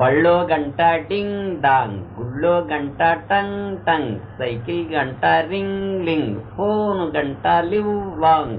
బళ్ళో గంట డింగ్ డాంగ్ గుళ్ళో గంట టంగ్ టంగ్ సైకిల్ గంట రింగ్ లింగ్ ఫోన్ గంట లివ్ లాంగ్.